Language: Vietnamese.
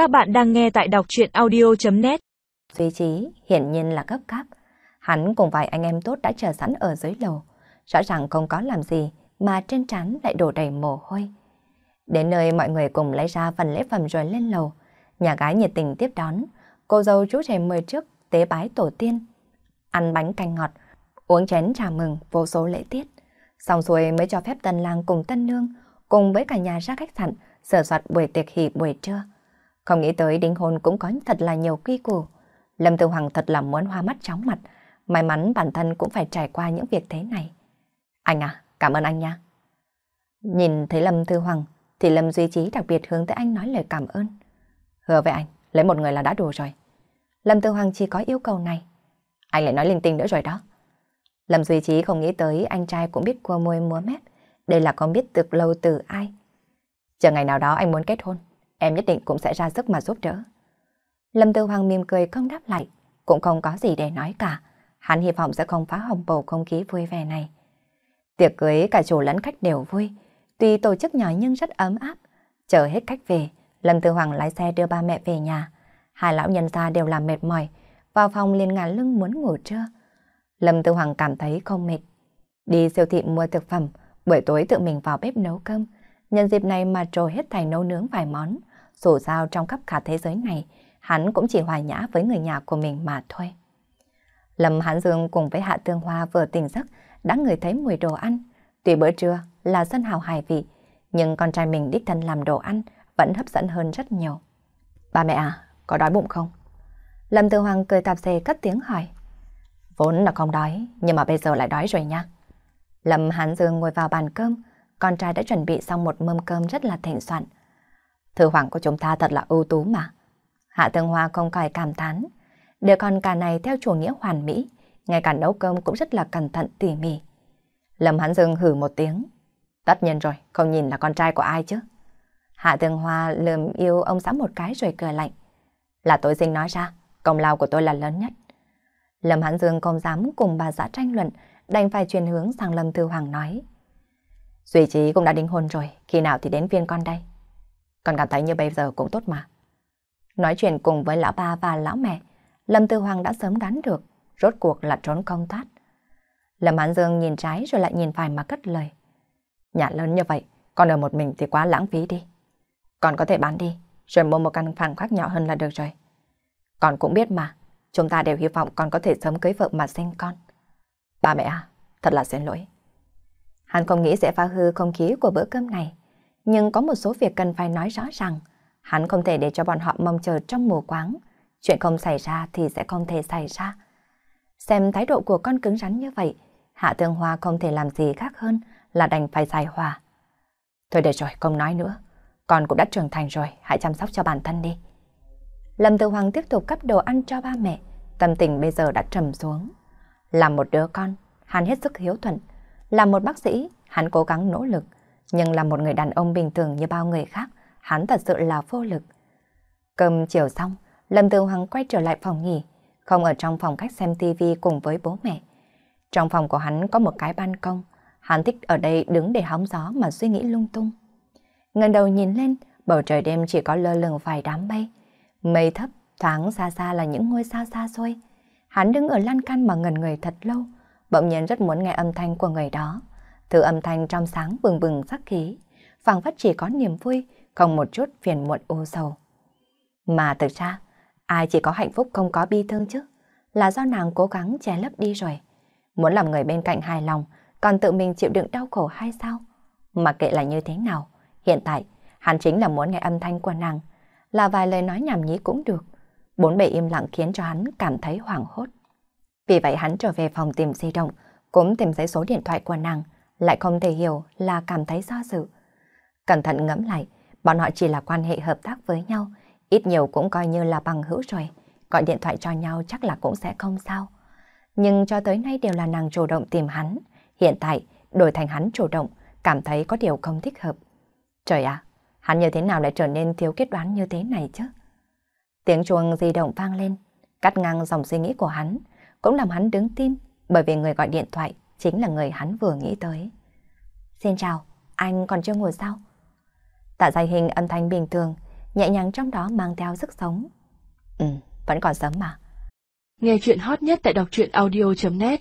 Các bạn đang nghe tại đọc chuyện audio.net Duy trí hiển nhiên là gấp gáp. Hắn cùng vài anh em tốt đã chờ sẵn ở dưới lầu. Rõ ràng không có làm gì mà trên trán lại đổ đầy mồ hôi. Đến nơi mọi người cùng lấy ra phần lễ phẩm rồi lên lầu. Nhà gái nhiệt tình tiếp đón. Cô dâu chú rể mời trước tế bái tổ tiên. Ăn bánh canh ngọt, uống chén trà mừng vô số lễ tiết. Xong xuôi mới cho phép tân lang cùng tân nương cùng với cả nhà ra khách sạn sửa soạn buổi tiệc hỷ buổi trưa. Không nghĩ tới đính hôn cũng có thật là nhiều quy củ. Lâm Tư Hoàng thật là muốn hoa mắt chóng mặt. May mắn bản thân cũng phải trải qua những việc thế này. Anh à, cảm ơn anh nha. Nhìn thấy Lâm Tư Hoàng, thì Lâm Duy Trí đặc biệt hướng tới anh nói lời cảm ơn. Hứa với anh, lấy một người là đã đủ rồi. Lâm Tư Hoàng chỉ có yêu cầu này. Anh lại nói linh tinh nữa rồi đó. Lâm Duy Trí không nghĩ tới anh trai cũng biết cua môi múa mép. Đây là con biết từ lâu từ ai. Chờ ngày nào đó anh muốn kết hôn, em nhất định cũng sẽ ra sức mà giúp đỡ. Lâm Tư Hoàng mỉm cười không đáp lại, cũng không có gì để nói cả. Hắn hy vọng sẽ không phá hỏng bầu không khí vui vẻ này. Tiệc cưới cả chủ lẫn khách đều vui, tuy tổ chức nhỏ nhưng rất ấm áp. Chờ hết khách về, Lâm Tư Hoàng lái xe đưa ba mẹ về nhà. Hai lão nhân gia đều làm mệt mỏi, vào phòng liền ngả lưng muốn ngủ trưa. Lâm Tư Hoàng cảm thấy không mệt. Đi siêu thị mua thực phẩm, buổi tối tự mình vào bếp nấu cơm. Nhân dịp này mà trồ hết thành nấu nướng vài món. Dù sao trong khắp cả thế giới này, hắn cũng chỉ hòa nhã với người nhà của mình mà thôi. Lâm Hán Dương cùng với Hạ Tương Hoa vừa tỉnh giấc đã ngửi thấy mùi đồ ăn. Tuy bữa trưa là dân hào hài vị, nhưng con trai mình đích thân làm đồ ăn vẫn hấp dẫn hơn rất nhiều. Ba mẹ à, có đói bụng không? Lâm Tư Hoàng cười tạp dề cất tiếng hỏi. Vốn là không đói, nhưng mà bây giờ lại đói rồi nha. Lâm Hán Dương ngồi vào bàn cơm, con trai đã chuẩn bị xong một mâm cơm rất là thịnh soạn. Thư hoàng của chúng ta thật là ưu tú mà. Hạ Tương Hoa không khỏi cảm thán. Đứa con cả này theo chủ nghĩa hoàn mỹ, ngay cả nấu cơm cũng rất là cẩn thận tỉ mỉ. Lâm Hán Dương hử một tiếng. Tất nhiên rồi, không nhìn là con trai của ai chứ. Hạ Tương Hoa lườm yêu ông xã một cái rồi cười lạnh. Là tôi sinh nói ra, công lao của tôi là lớn nhất. Lâm Hán Dương không dám cùng bà xã tranh luận, đành phải chuyển hướng sang Lâm Tư Hoàng nói. Duy Trí cũng đã đính hôn rồi, khi nào thì đến viên con đây? Con cảm thấy như bây giờ cũng tốt mà. Nói chuyện cùng với lão ba và lão mẹ, Lâm Tư Hoàng đã sớm đoán được, rốt cuộc là trốn công thoát. Lâm Hán Dương nhìn trái rồi lại nhìn phải mà cất lời. Nhà lớn như vậy, con ở một mình thì quá lãng phí đi. Con có thể bán đi, rồi mua một căn phòng khác nhỏ hơn là được rồi. Con cũng biết mà, chúng ta đều hy vọng con có thể sớm cưới vợ mà sinh con. Ba mẹ à, thật là xin lỗi. Hắn không nghĩ sẽ phá hư không khí của bữa cơm này, nhưng có một số việc cần phải nói rõ ràng. Hắn không thể để cho bọn họ mong chờ trong mù quáng. Chuyện không xảy ra thì sẽ không thể xảy ra. Xem thái độ của con cứng rắn như vậy, Hạ Tương Hoa không thể làm gì khác hơn là đành phải giải hòa. Thôi để rồi, không nói nữa. Con cũng đã trưởng thành rồi, hãy chăm sóc cho bản thân đi. Lâm Tư Hoàng tiếp tục cấp đồ ăn cho ba mẹ, tâm tình bây giờ đã trầm xuống. Làm một đứa con, hắn hết sức hiếu thuận. Làm một bác sĩ, hắn cố gắng nỗ lực. Nhưng là một người đàn ông bình thường như bao người khác, hắn thật sự là vô lực. Cơm chiều xong, Lâm Tư Hoàng quay trở lại phòng nghỉ, không ở trong phòng khách xem tivi cùng với bố mẹ. Trong phòng của hắn có một cái ban công, hắn thích ở đây đứng để hóng gió mà suy nghĩ lung tung. Ngần đầu nhìn lên, bầu trời đêm chỉ có lơ lửng vài đám mây. Mây thấp, thoáng xa xa là những ngôi sao xa xôi. Hắn đứng ở lan can mà ngần người thật lâu, bỗng nhiên rất muốn nghe âm thanh của người đó. Thứ âm thanh trong sáng bừng bừng sắc khí, phảng phất chỉ có niềm vui, không một chút phiền muộn ô sầu. Mà thực ra, ai chỉ có hạnh phúc không có bi thương chứ, là do nàng cố gắng che lấp đi rồi. Muốn làm người bên cạnh hài lòng, còn tự mình chịu đựng đau khổ hay sao? Mà kệ là như thế nào, hiện tại, hắn chính là muốn nghe âm thanh của nàng, là vài lời nói nhảm nhí cũng được. Bốn bề im lặng khiến cho hắn cảm thấy hoảng hốt. Vì vậy hắn trở về phòng tìm di động, cũng tìm thấy số điện thoại của nàng, lại không thể hiểu là cảm thấy do dự. Cẩn thận ngẫm lại, bọn họ chỉ là quan hệ hợp tác với nhau, ít nhiều cũng coi như là bằng hữu rồi. Gọi điện thoại cho nhau chắc là cũng sẽ không sao. Nhưng cho tới nay đều là nàng chủ động tìm hắn. Hiện tại, đổi thành hắn chủ động, cảm thấy có điều không thích hợp. Trời ạ, hắn như thế nào lại trở nên thiếu kết đoán như thế này chứ? Tiếng chuông di động vang lên, cắt ngang dòng suy nghĩ của hắn, cũng làm hắn đứng tim, bởi vì người gọi điện thoại chính là người hắn vừa nghĩ tới. Xin chào, anh còn chưa ngủ sao? Tạ dài hình âm thanh bình thường, nhẹ nhàng trong đó mang theo sức sống. Ừ, vẫn còn sớm mà. Nghe chuyện hot nhất tại đọc truyện audio.net